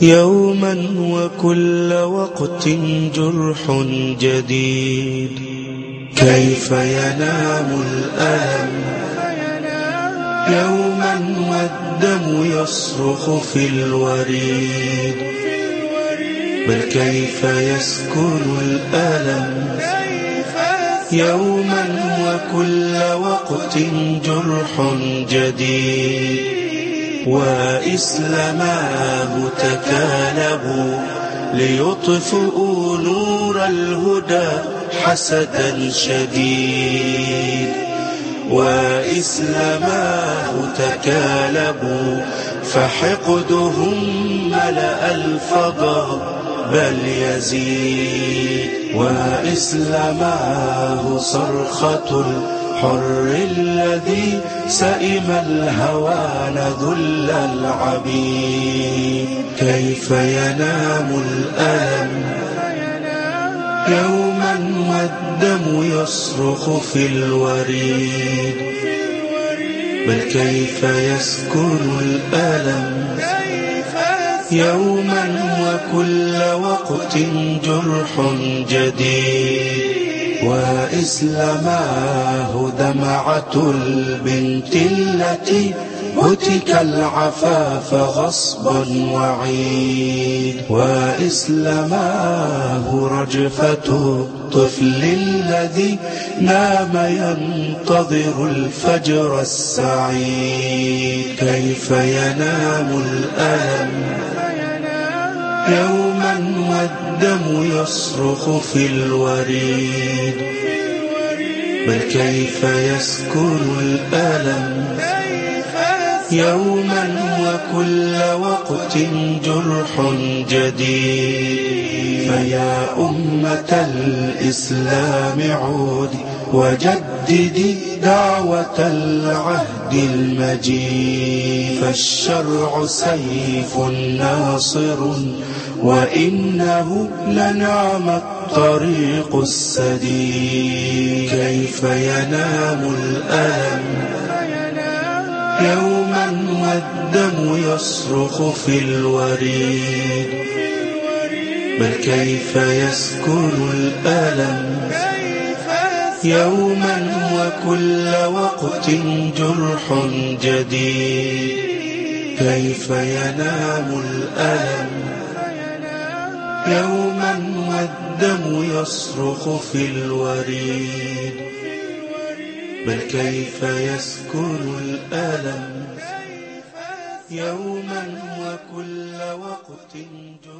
يوما وكل وقت جرح جديد. كيف ينام الألم؟ يوما والدم يصرخ في الوريد. بل كيف يسكن الألم؟ يوما وكل وقت جرح جديد. وإسلماه تكالبوا ليطفئوا نور الهدى حسدا شديد. وإسلماه تكالبوا فحقدهم ملأ الفضاء بل يزيد. وإسلماه صرخة الحر الذي سئم الهوان ذل العبيد. كيف ينام الألم يوما والدم يصرخ في الوريد. بل كيف يسكن الألم؟ يوما وكل وقت جرح جديد. وإسلماه دمعة البنت التي هتك العفاف غصبا وعيد. وإسلماه رجفة الطفل الذي نام ينتظر الفجر السعيد. كيف ينام الألم يوما والدم يصرخ في الوريد. بل كيف يسكن الألم؟ يوما وكل وقت جرح جديد. فيا أمة الإسلام عودي وجددي دعوة العهد المجيد. فالشرع سيف ناصر وإنه لنعم الطريق السديد. كيف ينام الألم يوما والدم يصرخ في الوريد. بل كيف يسكن الألم يوما وكل وقت جرح جديد. كيف ينام الألم يوما والدم يصرخ في الوريد. بل كيف يسكن الألم يوما وكل وقت جرح